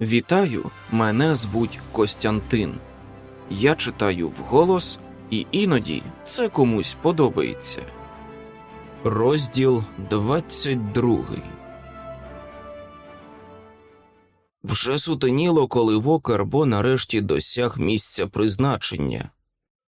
Вітаю, мене звуть Костянтин. Я читаю вголос, і іноді це комусь подобається. Розділ 22 Вже сутеніло, коли Вокарбо нарешті досяг місця призначення.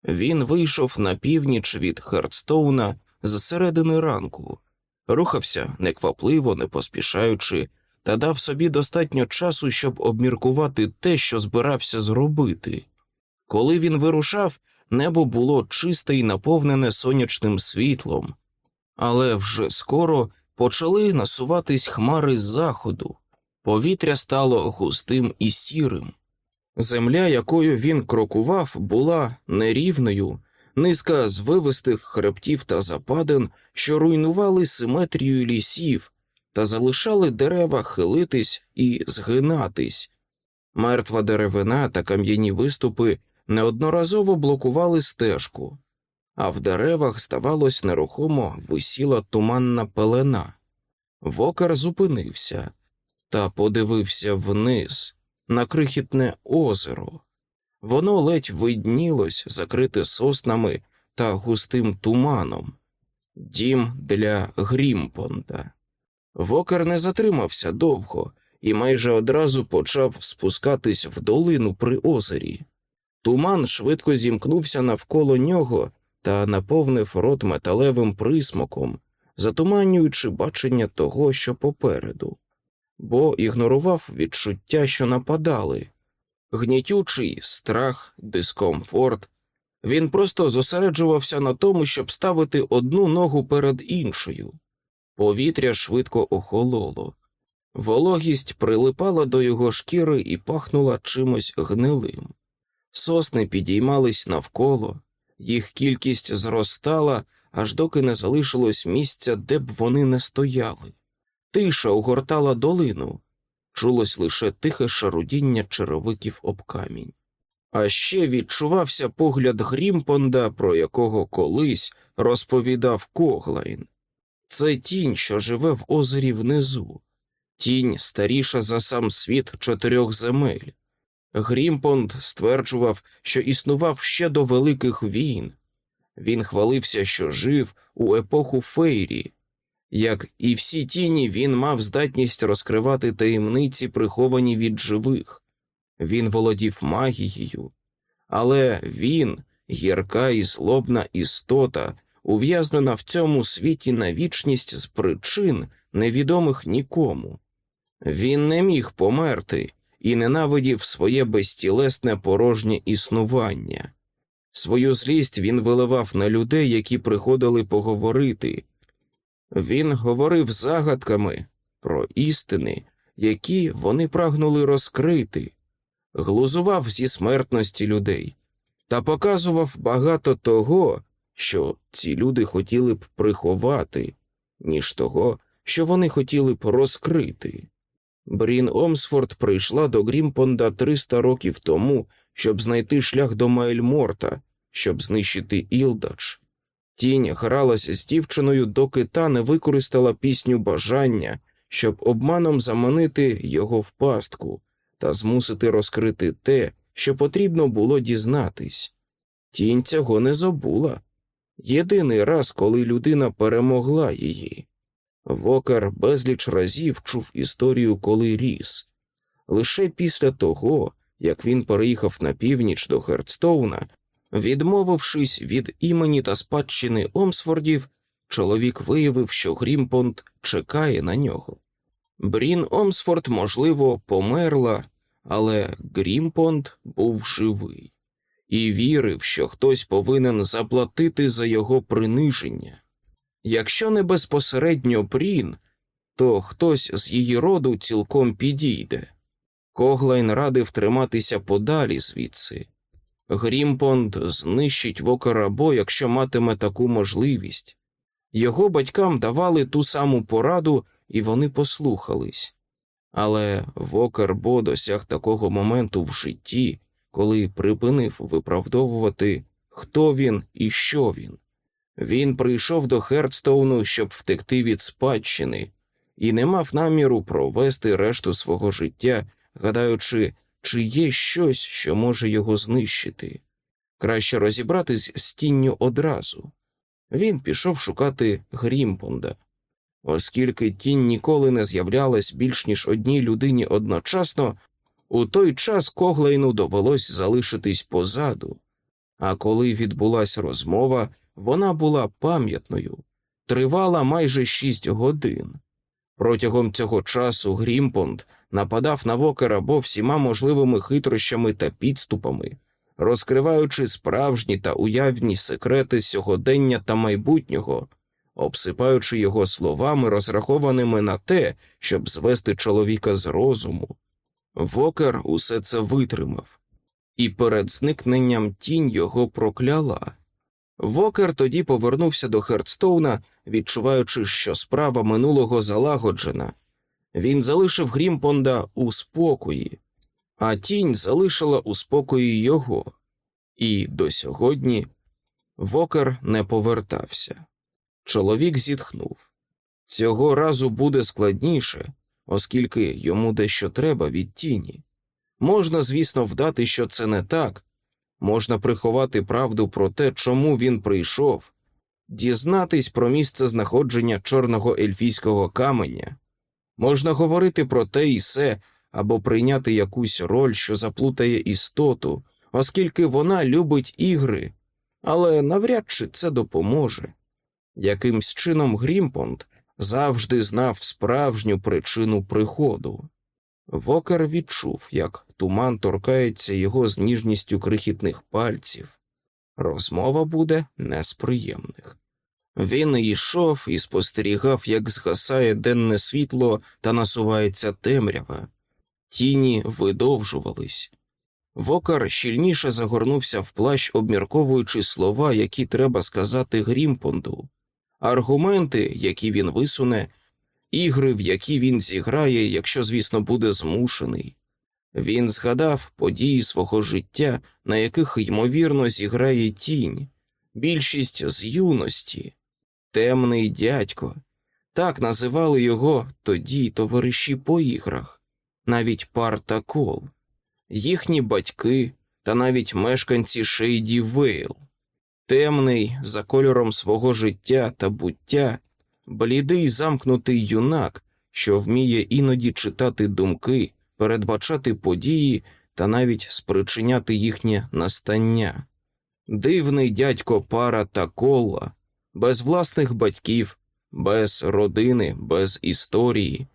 Він вийшов на північ від Хардстоуна з середини ранку, рухався неквапливо, не поспішаючи, та дав собі достатньо часу, щоб обміркувати те, що збирався зробити. Коли він вирушав, небо було чисте і наповнене сонячним світлом, але вже скоро почали насуватись хмари з заходу, повітря стало густим і сірим. Земля, якою він крокував, була нерівною, низка звивистих хребтів та западин, що руйнували симетрію лісів та залишали дерева хилитись і згинатись. Мертва деревина та кам'яні виступи неодноразово блокували стежку, а в деревах, здавалось, нерухомо висіла туманна пелена. Вокар зупинився та подивився вниз на крихітне озеро. Воно ледь виднілось, закрите соснами та густим туманом, дім для Грімпонда. Вокер не затримався довго і майже одразу почав спускатись в долину при озері. Туман швидко зімкнувся навколо нього та наповнив рот металевим присмоком, затуманюючи бачення того, що попереду, бо ігнорував відчуття, що нападали, гнітючий страх, дискомфорт. Він просто зосереджувався на тому, щоб ставити одну ногу перед іншою. Повітря швидко охололо, вологість прилипала до його шкіри і пахнула чимось гнилим. Сосни підіймались навколо, їх кількість зростала, аж доки не залишилось місця, де б вони не стояли. Тиша огортала долину, чулось лише тихе шарудіння черевиків об камінь. А ще відчувався погляд Грімпонда, про якого колись розповідав Коглайн. Це тінь, що живе в озері внизу, тінь старіша за сам світ чотирьох земель. Грімпонд стверджував, що існував ще до великих війн. Він хвалився, що жив у епоху Фейрі. Як і всі тіні, він мав здатність розкривати таємниці, приховані від живих. Він володів магією, але він, гірка і злобна істота, ув'язнена в цьому світі на вічність з причин, невідомих нікому. Він не міг померти і ненавидів своє безтілесне порожнє існування. Свою злість він виливав на людей, які приходили поговорити. Він говорив загадками про істини, які вони прагнули розкрити, глузував зі смертності людей та показував багато того, що ці люди хотіли б приховати, ніж того, що вони хотіли б розкрити. Брін Омсфорд прийшла до Грімпонда 300 років тому, щоб знайти шлях до Майльморта, щоб знищити Ілдач. Тінь гралася з дівчиною, доки та не використала пісню бажання, щоб обманом заманити його в пастку та змусити розкрити те, що потрібно було дізнатись. Тінь цього не забула. Єдиний раз, коли людина перемогла її. Вокер безліч разів чув історію, коли ріс. Лише після того, як він переїхав на північ до Хердстоуна, відмовившись від імені та спадщини Омсфордів, чоловік виявив, що Грімпонд чекає на нього. Брін Омсфорд, можливо, померла, але Грімпонд був живий і вірив, що хтось повинен заплатити за його приниження. Якщо не безпосередньо Брін, то хтось з її роду цілком підійде. Коглайн радив триматися подалі звідси. Грімпонд знищить Вокера Бо, якщо матиме таку можливість. Його батькам давали ту саму пораду, і вони послухались. Але Вокер Бо досяг такого моменту в житті, коли припинив виправдовувати, хто він і що він. Він прийшов до Хердстоуну, щоб втекти від спадщини, і не мав наміру провести решту свого життя гадаючи, чи є щось, що може його знищити. Краще розібратись з тінню одразу. Він пішов шукати Грімпонда. Оскільки тінь ніколи не з'являлась більш ніж одній людині одночасно, у той час Коглейну довелось залишитись позаду, а коли відбулася розмова, вона була пам'ятною, тривала майже шість годин. Протягом цього часу Грімпонд нападав на вокера або всіма можливими хитрощами та підступами, розкриваючи справжні та уявні секрети сьогодення та майбутнього, обсипаючи його словами, розрахованими на те, щоб звести чоловіка з розуму. Вокер усе це витримав, і перед зникненням тінь його прокляла. Вокер тоді повернувся до Хердстоуна, відчуваючи, що справа минулого залагоджена. Він залишив Грімпонда у спокої, а тінь залишила у спокої його, і до сьогодні Вокер не повертався. Чоловік зітхнув. Цього разу буде складніше, оскільки йому дещо треба від тіні. Можна, звісно, вдати, що це не так, можна приховати правду про те, чому він прийшов, дізнатись про місце знаходження чорного ельфійського каменя, можна говорити про те і се або прийняти якусь роль, що заплутає істоту, оскільки вона любить ігри, але навряд чи це допоможе. Якимсь чином Грімпонд завжди знав справжню причину приходу. Вокер відчув, як туман торкається його з ніжністю крихітних пальців. Розмова буде не з приємних. Він йшов і спостерігав, як згасає денне світло та насувається темрява. Тіні видовжувались. Вокар щільніше загорнувся в плащ, обмірковуючи слова, які треба сказати Грімпонду, аргументи, які він висуне, ігри, в які він зіграє, якщо, звісно, буде змушений. Він згадав події свого життя, на яких, ймовірно, зіграє тінь, більшість з юності, темний дядько. Так називали його тоді товариші по іграх, навіть пар та кол, їхні батьки та навіть мешканці Шейді Вейл, темний за кольором свого життя та буття, блідий замкнутий юнак, що вміє іноді читати думки передбачати події та навіть спричиняти їхнє настання. Дивний дядько пара та кола, без власних батьків, без родини, без історії.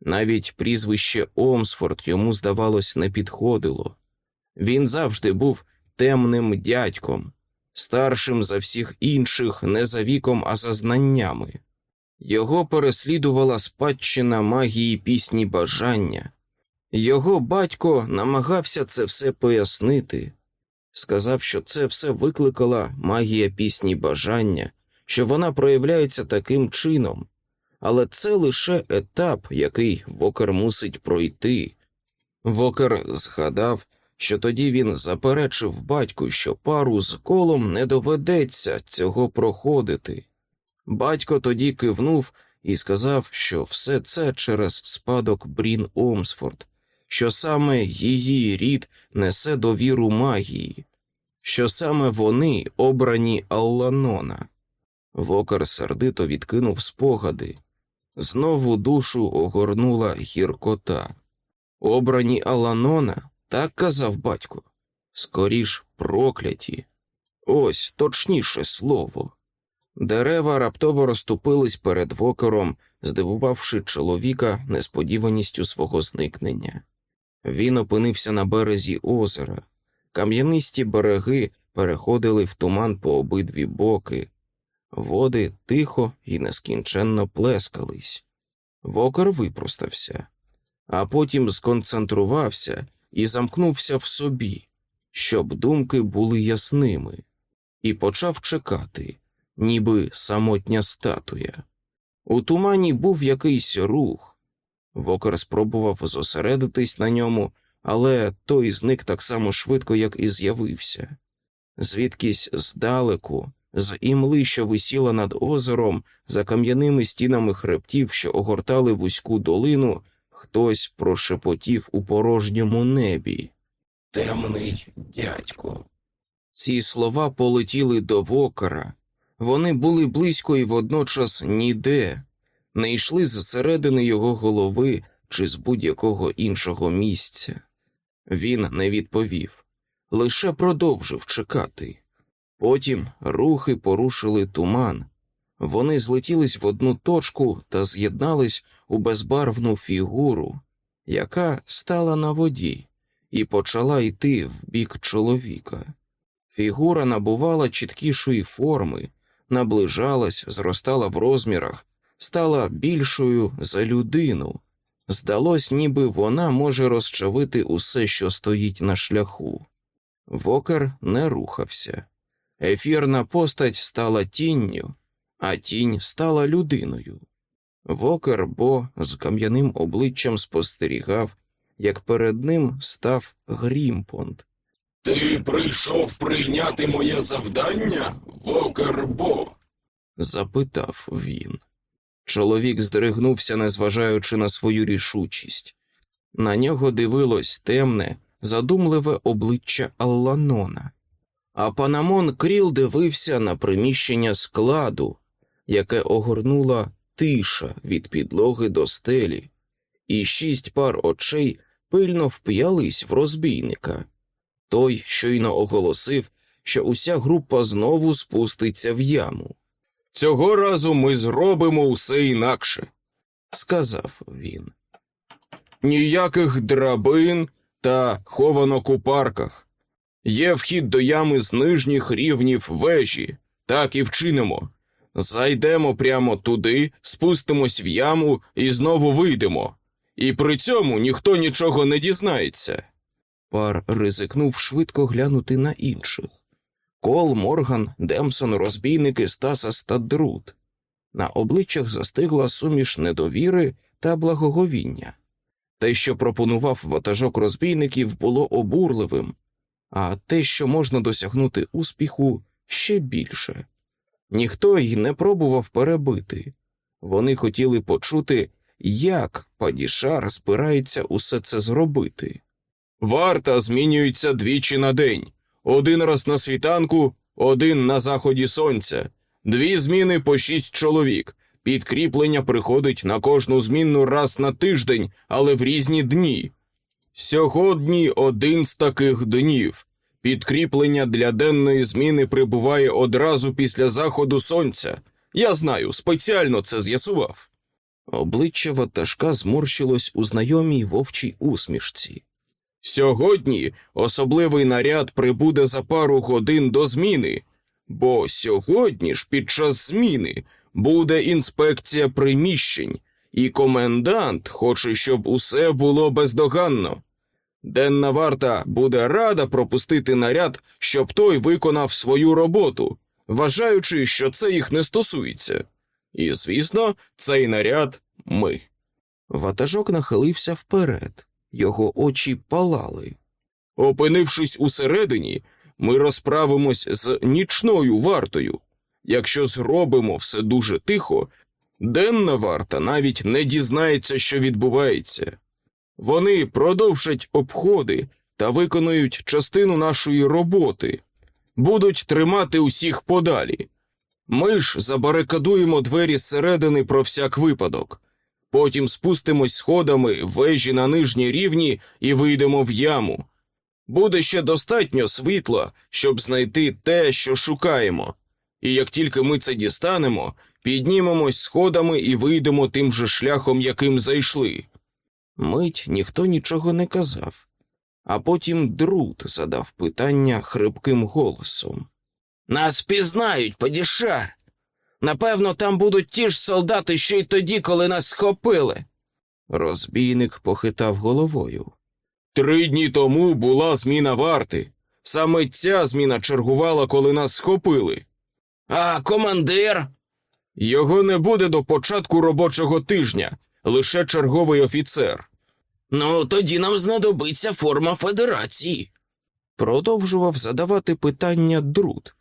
Навіть прізвище Омсфорд йому, здавалось, не підходило. Він завжди був темним дядьком, старшим за всіх інших не за віком, а за знаннями. Його переслідувала спадщина магії пісні бажання, його батько намагався це все пояснити, сказав, що це все викликала магія пісні бажання, що вона проявляється таким чином, але це лише етап, який Вокер мусить пройти. Вокер згадав, що тоді він заперечив батьку, що пару з колом не доведеться цього проходити. Батько тоді кивнув і сказав, що все це через спадок Брін Омсфорд що саме її рід несе довіру магії, що саме вони обрані Алланона. Вокер сердито відкинув спогади, знову душу огорнула гіркота. Обрані Аланона, так казав батько, скоріш прокляті. Ось точніше слово. Дерева раптово розступились перед вокером, здивувавши чоловіка несподіваністю свого зникнення. Він опинився на березі озера. Кам'янисті береги переходили в туман по обидві боки, води тихо і нескінченно плескались. Вокер випростався, а потім сконцентрувався і замкнувся в собі, щоб думки були ясними, і почав чекати, ніби самотня статуя. У тумані був якийсь рух. Вокер спробував зосередитись на ньому, але той зник так само швидко, як і з'явився. Звідкись здалеку, з імли, що висіла над озером, за кам'яними стінами хребтів, що огортали вузьку долину, Хтось прошепотів у порожньому небі. Темний дядько. Ці слова полетіли до вокера. Вони були близько і водночас ніде, не йшли зсередини його голови чи з будь-якого іншого місця. Він не відповів, лише продовжив чекати. Потім рухи порушили туман. Вони злетілись в одну точку та з'єднались у безбарвну фігуру, яка стала на воді і почала йти в бік чоловіка. Фігура набувала чіткішої форми, наближалась, зростала в розмірах, стала більшою за людину. Здалось, ніби вона може розчавити усе, що стоїть на шляху. Вокер не рухався. Ефірна постать стала тінню, а тінь стала людиною. Вокер бо з кам'яним обличчям спостерігав, як перед ним став Грімпонд. Ти прийшов прийняти моє завдання, Вокер Бо? запитав він. Чоловік здригнувся, незважаючи на свою рішучість. На нього дивилось темне, задумливе обличчя Алланона, а панамон Кріл дивився на приміщення складу, яке огорнула тиша від підлоги до стелі, і шість пар очей пильно вп'ялись в розбійника. Той щойно оголосив, що уся група знову спуститься в яму. Цього разу ми зробимо усе інакше, Сказав він. ніяких драбин та хованок у парках. Є вхід до ями з нижніх рівнів вежі, так і вчинимо. Зайдемо прямо туди, спустимось в яму і знову вийдемо. І при цьому ніхто нічого не дізнається. Пар ризикнув швидко глянути на інших. Кол, Морган, Демсон, розбійники, Стасас та Друт. На обличчях застигла суміш недовіри та благоговіння. Те, що пропонував ватажок розбійників, було обурливим, а те, що можна досягнути успіху, ще більше. Ніхто й не пробував перебити. Вони хотіли почути, як Падішар збирається усе це зробити. Варта змінюється двічі на день: один раз на світанку, один на заході сонця, дві зміни по шість чоловік. Підкріплення приходить на кожну змінну раз на тиждень, але в різні дні. Сьогодні один з таких днів. Підкріплення для денної зміни прибуває одразу після заходу сонця. Я знаю, спеціально це з'ясував. Обличчя ватажка зморщилось у знайомій вовчій усмішці. Сьогодні особливий наряд прибуде за пару годин до зміни, бо сьогодні ж під час зміни буде інспекція приміщень, і комендант хоче, щоб усе було бездоганно. Денна варта буде рада пропустити наряд, щоб той виконав свою роботу, вважаючи, що це їх не стосується. І, звісно, цей наряд ми. Ватажок нахилився вперед, його очі палали. Опинившись усередині, ми розправимось з нічною вартою. Якщо зробимо все дуже тихо, денна варта навіть не дізнається, що відбувається. Вони продовжать обходи та виконують частину нашої роботи, будуть тримати усіх подалі. Ми ж забарикадуємо двері зсередини про всяк випадок. Потім спустимось сходами вежі на нижній рівні і вийдемо в яму. Буде ще достатньо світла, щоб знайти те, що шукаємо. І як тільки ми це дістанемо, піднімемось сходами і вийдемо тим же шляхом, яким зайшли. Мить ніхто нічого не казав, а потім Друт задав питання хрипким голосом. Нас пізнають, падішар. Напевно, там будуть ті ж солдати, що й тоді, коли нас схопили. Розбійник похитав головою. Три дні тому була зміна варти. Саме ця зміна чергувала, коли нас схопили. А командир? Його не буде до початку робочого тижня, лише черговий офіцер. Ну, тоді нам знадобиться форма федерації. Продовжував задавати питання Друт.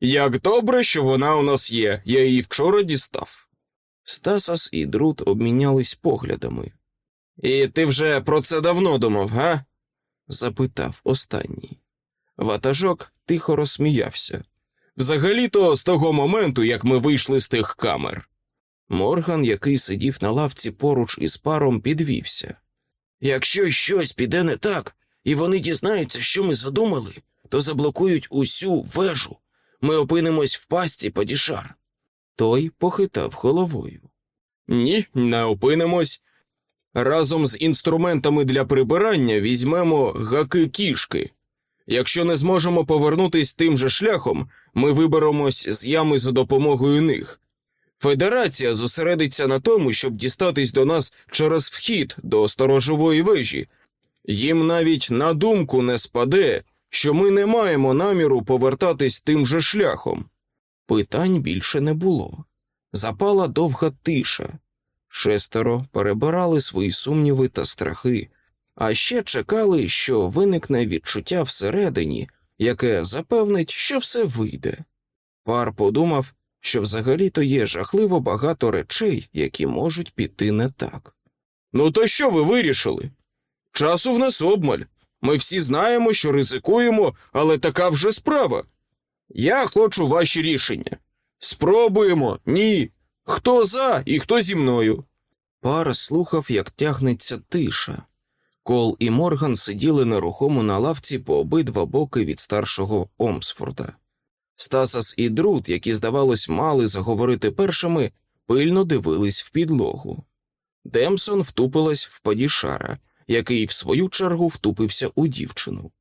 Як добре, що вона у нас є, я її вчора дістав. Стасас і Друт обмінялись поглядами. І ти вже про це давно думав, га? запитав останній. Ватажок тихо розсміявся. Взагалі-то з того моменту, як ми вийшли з тих камер. Морган, який сидів на лавці поруч із паром, підвівся. Якщо щось піде не так, і вони дізнаються, що ми задумали, то заблокують усю вежу. Ми опинимось в пастці падішар. Той похитав головою. Ні, не опинимось. Разом з інструментами для прибирання візьмемо гаки кішки. Якщо не зможемо повернутись тим же шляхом, ми виберемось з ями за допомогою них. Федерація зосередиться на тому, щоб дістатись до нас через вхід до сторожової вежі. Їм навіть на думку не спаде, що ми не маємо наміру повертатись тим же шляхом. Питань більше не було. Запала довга тиша. Шестеро перебирали свої сумніви та страхи, а ще чекали, що виникне відчуття всередині, яке запевнить, що все вийде. Пар подумав, що взагалі-то є жахливо багато речей, які можуть піти не так. Ну, то що ви вирішили? Часу в нас обмаль. Ми всі знаємо, що ризикуємо, але така вже справа. Я хочу ваші рішення. Спробуємо, ні. Хто за і хто зі мною. Пар слухав, як тягнеться тиша. Кол і Морган сиділи нерухомо на лавці по обидва боки від старшого Омсфорда. Стасас і Друтт, які, здавалось, мали заговорити першими, пильно дивились в підлогу. Демсон втупилась в Падішара, який, в свою чергу, втупився у дівчину.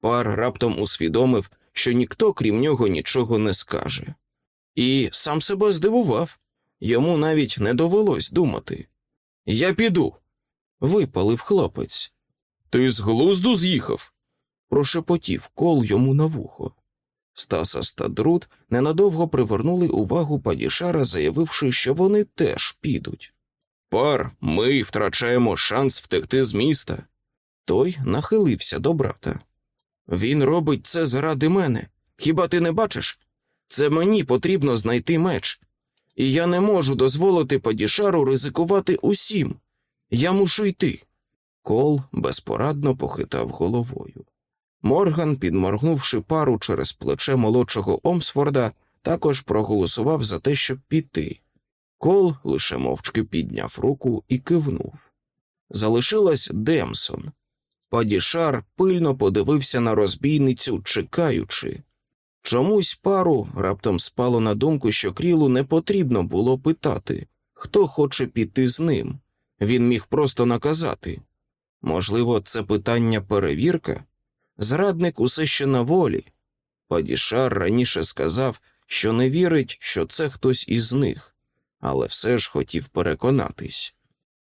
Пар раптом усвідомив, що ніхто, крім нього, нічого не скаже. І сам себе здивував йому навіть не довелось думати. Я піду, випалив хлопець. Ти з глузду з'їхав? прошепотів кол йому на вухо. Стаса та Друт ненадовго привернули увагу падішара, заявивши, що вони теж підуть. Пар, ми втрачаємо шанс втекти з міста. Той нахилився до брата. Він робить це заради мене. Хіба ти не бачиш? Це мені потрібно знайти меч, і я не можу дозволити Падішару ризикувати усім. Я мушу йти. Кол безпорадно похитав головою. Морган, підморгнувши Пару через плече молодшого Омсфорда, також проголосував за те, щоб піти. Кол лише мовчки підняв руку і кивнув. Залишилась Демсон. Падішар пильно подивився на розбійницю, чекаючи. Чомусь пару раптом спало на думку, що крілу не потрібно було питати, хто хоче піти з ним. Він міг просто наказати. Можливо, це питання перевірка? Зрадник усе ще на волі. Падішар раніше сказав, що не вірить, що це хтось із них, але все ж хотів переконатись.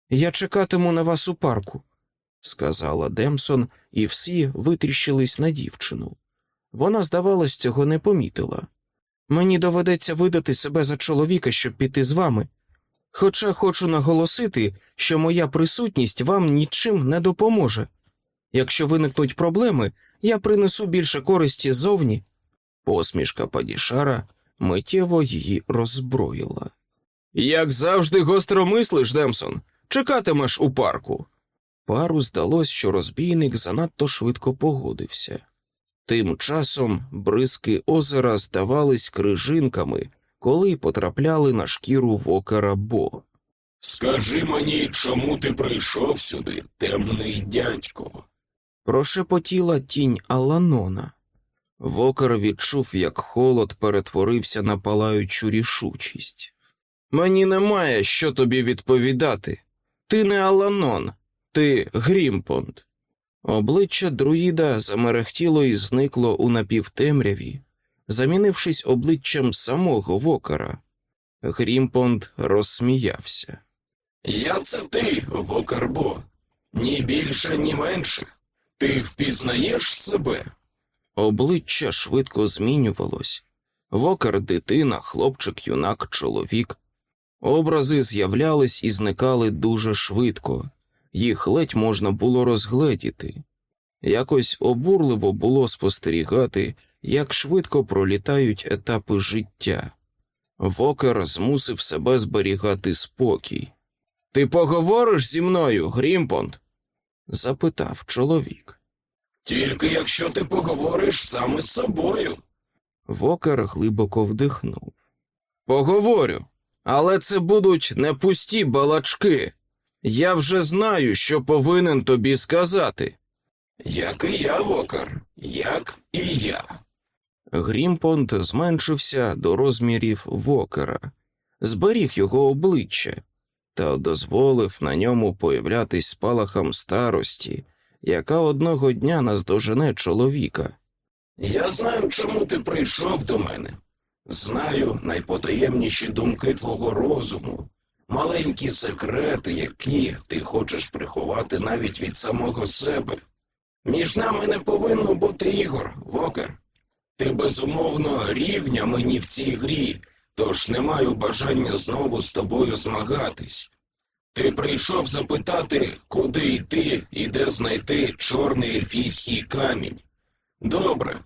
Я чекатиму на вас у парку, сказала Демсон, і всі витріщились на дівчину. Вона, здавалось, цього не помітила. Мені доведеться видати себе за чоловіка, щоб піти з вами. Хоча хочу наголосити, що моя присутність вам нічим не допоможе. Якщо виникнуть проблеми, я принесу більше користі ззовні. Посмішка Падішара миттєво її роззброїла. Як завжди гостро мислиш, Демсон, чекатимеш у парку. Пару здалось, що розбійник занадто швидко погодився. Тим часом бризки озера здавались крижинками, коли потрапляли на шкіру вокера Бо. Скажи мені, чому ти прийшов сюди, темний дядько? Прошепотіла тінь Аланона. Вокер відчув, як холод перетворився на палаючу рішучість. Мені немає що тобі відповідати. Ти не Аланон, ти Грімпонд. Обличчя друїда замерехтіло і зникло у напівтемряві, замінившись обличчям самого Вокера. Грімпонд розсміявся. Я це ти, Вокарбо. Ні більше, ні менше. Ти впізнаєш себе? Обличчя швидко змінювалось. Вокер дитина, хлопчик, юнак, чоловік. Образи з'являлись і зникали дуже швидко, їх ледь можна було розгледіти. Якось обурливо було спостерігати, як швидко пролітають етапи життя. Вокер змусив себе зберігати спокій. Ти поговориш зі мною, Грімпонд? Запитав чоловік. Тільки якщо ти поговориш саме з собою. Вокер глибоко вдихнув. Поговорю, але це будуть не пусті балачки. Я вже знаю, що повинен тобі сказати. Як і я, Вокер, як і я. Грімпонд зменшився до розмірів вокера, зберіг його обличчя та дозволив на ньому появлятись спалахам старості, яка одного дня наздожене чоловіка. Я знаю, чому ти прийшов до мене. Знаю найпотаємніші думки твого розуму, маленькі секрети, які ти хочеш приховати навіть від самого себе. Між нами не повинно бути ігор, Вокер. Ти безумовно рівня мені в цій грі, тож не маю бажання знову з тобою змагатись. Ти прийшов запитати, куди йти і де знайти чорний ельфійський камінь. Добре,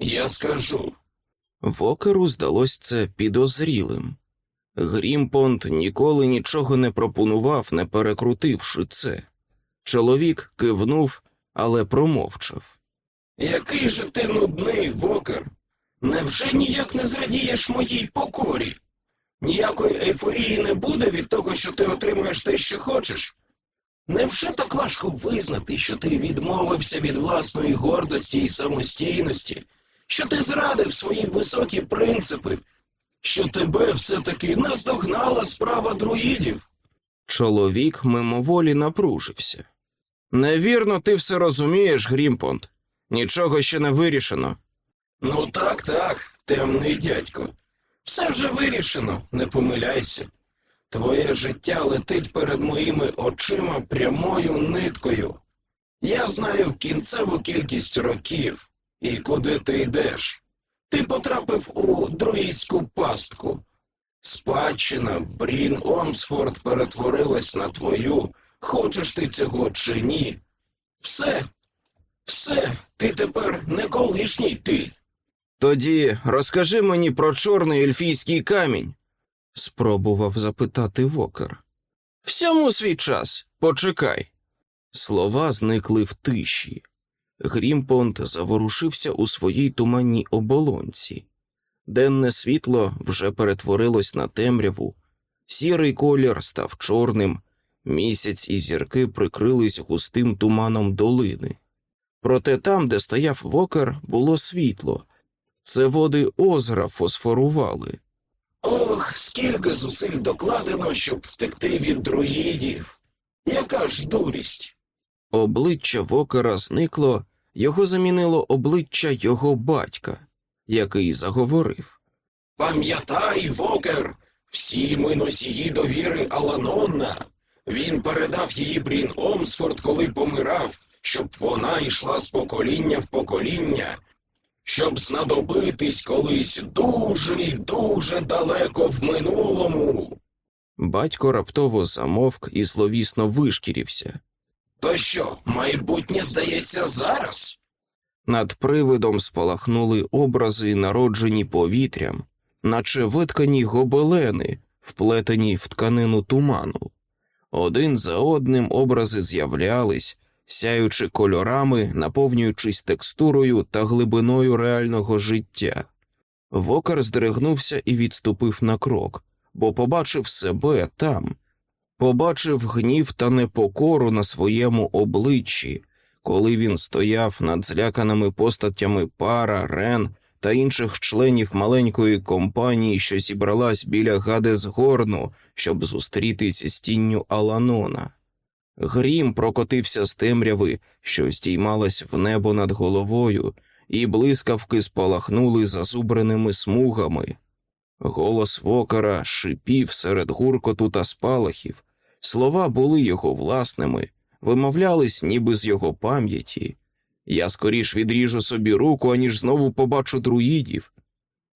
я скажу. Вокеру здалось це підозрілим. Грімпонд ніколи нічого не пропонував, не перекрутивши це. Чоловік кивнув, але промовчав. Який же ти нудний, Вокер? Невже ніяк не зрадієш моїй покорі? Ніякої ейфорії не буде від того, що ти отримуєш те, що хочеш? Невже так важко визнати, що ти відмовився від власної гордості і самостійності, що ти зрадив свої високі принципи, що тебе все-таки наздогнала справа друїдів? Чоловік мимоволі напружився. Невірно, ти все розумієш, Грімпонд. Нічого ще не вирішено. Ну так, так, темний дядько. Все вже вирішено, не помиляйся. Твоє життя летить перед моїми очима прямою ниткою. Я знаю кінцеву кількість років і куди ти йдеш. Ти потрапив у друїдську пастку. Спадщина Брін Омсфорд перетворилась на твою, хочеш ти цього чи ні. Все, все, ти тепер не колишній ти. Тоді розкажи мені про чорний ельфійський камінь, спробував запитати Вокер. Всьому свій час, почекай. Слова зникли в тиші. Грімпонд заворушився у своїй туманній оболонці. Денне світло вже перетворилось на темряву, сірий колір став чорним, місяць і зірки прикрились густим туманом долини. Проте там, де стояв вокер, було світло. Це води озера фосфорували. Ох, скільки зусиль докладено, щоб втекти від друїдів. Яка ж дурість? Обличчя вокера зникло, його замінило обличчя його батька, який заговорив. Пам'ятай, Вокер, всі ми носії довіри Аланонна. Він передав її Брін Омсфорд, коли помирав, щоб вона йшла з покоління в покоління, щоб знадобитись колись дуже і дуже далеко в минулому. Батько раптово замовк і зловісно вишкірився. То що, майбутнє здається зараз? Над привидом спалахнули образи, народжені повітрям, наче виткані гобелени, вплетені в тканину туману. Один за одним образи з'являлись, сяючи кольорами, наповнюючись текстурою та глибиною реального життя. Вокар здригнувся і відступив на крок, бо побачив себе там, побачив гнів та непокору на своєму обличчі, коли він стояв над зляканими постатями пара, Рен та інших членів маленької компанії, що зібралась біля Гадесгорну, щоб зустрітись з тінню Аланона. Грім прокотився з темряви, що здіймалась в небо над головою, і блискавки спалахнули зазубреними смугами. Голос вокара шипів серед гуркоту та спалахів. Слова були його власними, вимовлялись ніби з його пам'яті. Я скоріш відріжу собі руку, аніж знову побачу друїдів.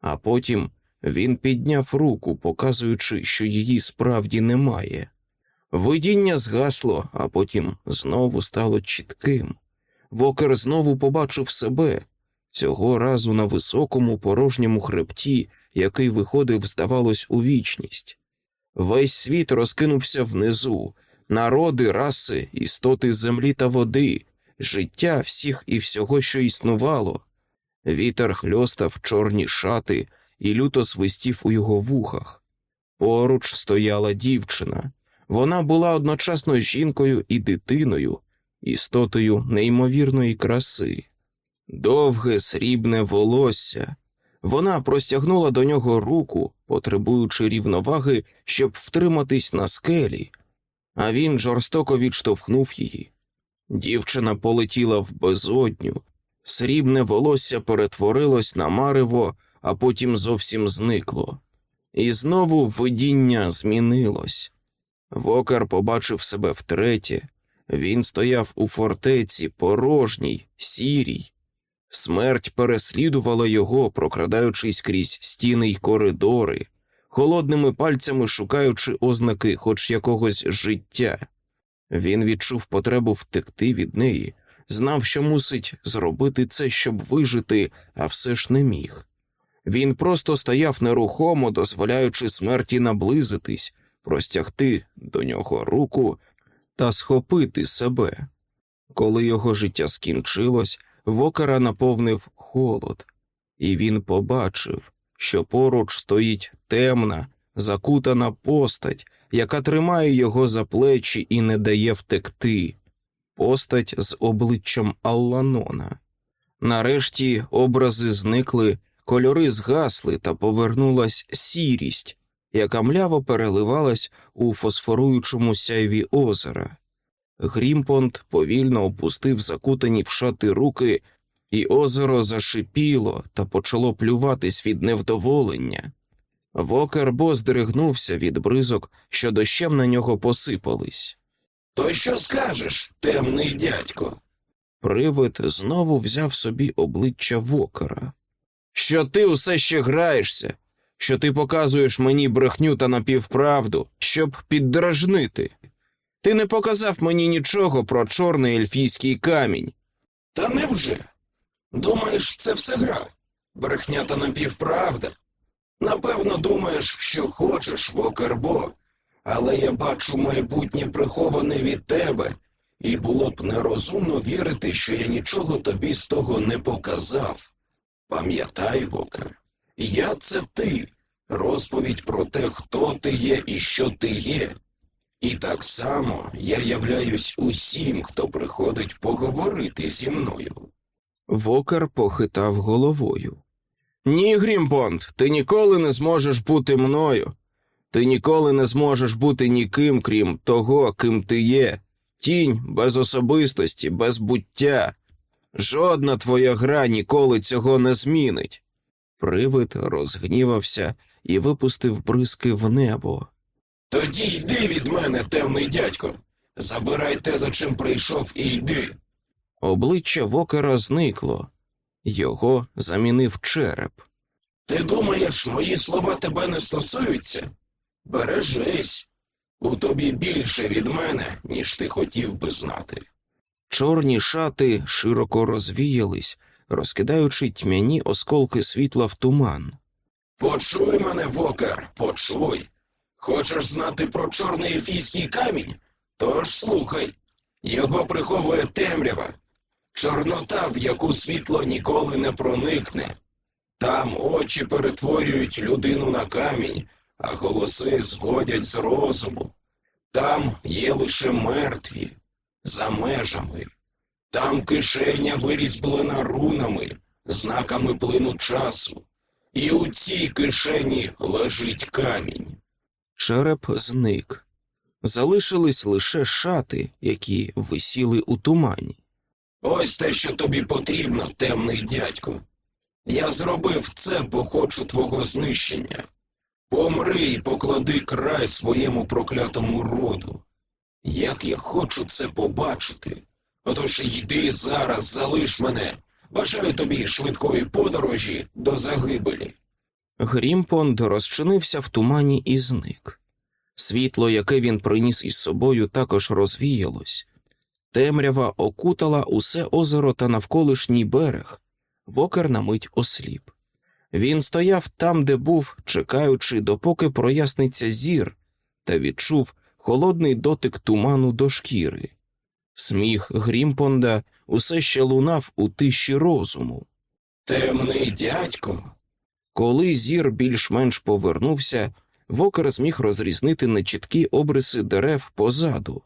А потім він підняв руку, показуючи, що її справді немає. Видіння згасло, а потім знову стало чітким. Вокер знову побачив себе, цього разу на високому порожньому хребті, який виходив, здавалось, у вічність. Весь світ розкинувся внизу, народи, раси, істоти землі та води, життя всіх і всього, що існувало. Вітер хльостав чорні шати і люто свистів у його вухах. Поруч стояла дівчина. Вона була одночасно жінкою і дитиною, істотою неймовірної краси. Довге срібне волосся. Вона простягнула до нього руку, потребуючи рівноваги, щоб втриматись на скелі, а він жорстоко відштовхнув її. Дівчина полетіла в безодню, срібне волосся перетворилось на марево, а потім зовсім зникло. І знову видіння змінилось. Вокер побачив себе втретє. Він стояв у фортеці, порожній, сірій. Смерть переслідувала його, прокрадаючись крізь стіни й коридори, холодними пальцями шукаючи ознаки хоч якогось життя. Він відчув потребу втекти від неї, знав, що мусить зробити це, щоб вижити, а все ж не міг. Він просто стояв нерухомо, дозволяючи смерті наблизитись, простягти до нього руку та схопити себе. Коли його життя скінчилось, вокера наповнив холод, і він побачив, що поруч стоїть темна, закутана постать, яка тримає його за плечі і не дає втекти, постать з обличчям Алланона. Нарешті образи зникли, кольори згасли та повернулась сірість, яка мляво переливалась у фосфоруючому сяйві озера. Грімпонт повільно опустив закутані в шати руки, і озеро зашипіло та почало плюватись від невдоволення. Вокербо здригнувся від бризок, що дощем на нього посипались. То що скажеш, темний дядько? Привид знову взяв собі обличчя вокера. Що ти усе ще граєшся, що ти показуєш мені брехню та напівправду, щоб піддражнити. Ти не показав мені нічого про чорний ельфійський камінь. Та невже? Думаєш, це все гра? Брехня та напівправда? Напевно, думаєш, що хочеш, Вокербо, але я бачу майбутнє приховане від тебе, і було б нерозумно вірити, що я нічого тобі з того не показав. Пам'ятай, Вокер, я це ти, розповідь про те, хто ти є і що ти є. І так само я являюсь усім, хто приходить поговорити зі мною. Вокер похитав головою. Ні, Грімпонд, ти ніколи не зможеш бути мною. Ти ніколи не зможеш бути ніким, крім того, ким ти є. Тінь без особистості, без буття. Жодна твоя гра ніколи цього не змінить. Привид розгнівався і випустив бризки в небо. Тоді йди від мене, темний дядько. Забирай те, за чим прийшов, і йди. Обличчя Вокера зникло. Його замінив череп. Ти думаєш, мої слова тебе не стосуються? Бережись. У тобі більше від мене, ніж ти хотів би знати. Чорні шати широко розвіялись, розкидаючи тьмяні осколки світла в туман. Почуй мене, Вокер, почуй. Хочеш знати про чорний ельфійський камінь? Тож слухай. Його приховує темрява, чорнота, в яку світло ніколи не проникне. Там очі перетворюють людину на камінь, а голоси зводять з розуму. Там є лише мертві, за межами. Там кишеня вирізблена рунами, знаками плину часу, і у цій кишені лежить камінь. Череп зник. Залишились лише шати, які висіли у тумані. Ось те, що тобі потрібно, темний дядько. Я зробив це, бо хочу твого знищення. Помри і поклади край своєму проклятому роду. Як я хочу це побачити. Отож йди зараз, залиш мене. Бажаю тобі швидкої подорожі до загибелі. Грімпонд розчинився в тумані і зник. Світло, яке він приніс із собою, також розвіялось. Темрява окутала усе озеро та навколишній берег. Вокер на мить осліп. Він стояв там, де був, чекаючи, допоки проясниться зір, та відчув холодний дотик туману до шкіри. Сміх Грімпонда усе ще лунав у тиші розуму. Темний дядько. Коли зір більш-менш повернувся, Вокер зміг розрізнити нечіткі обриси дерев позаду.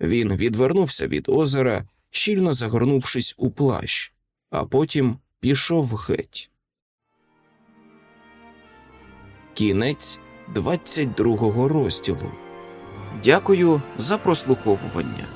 Він відвернувся від озера, щільно загорнувшись у плащ, а потім пішов геть. Кінець 22 розділу. Дякую за прослуховування.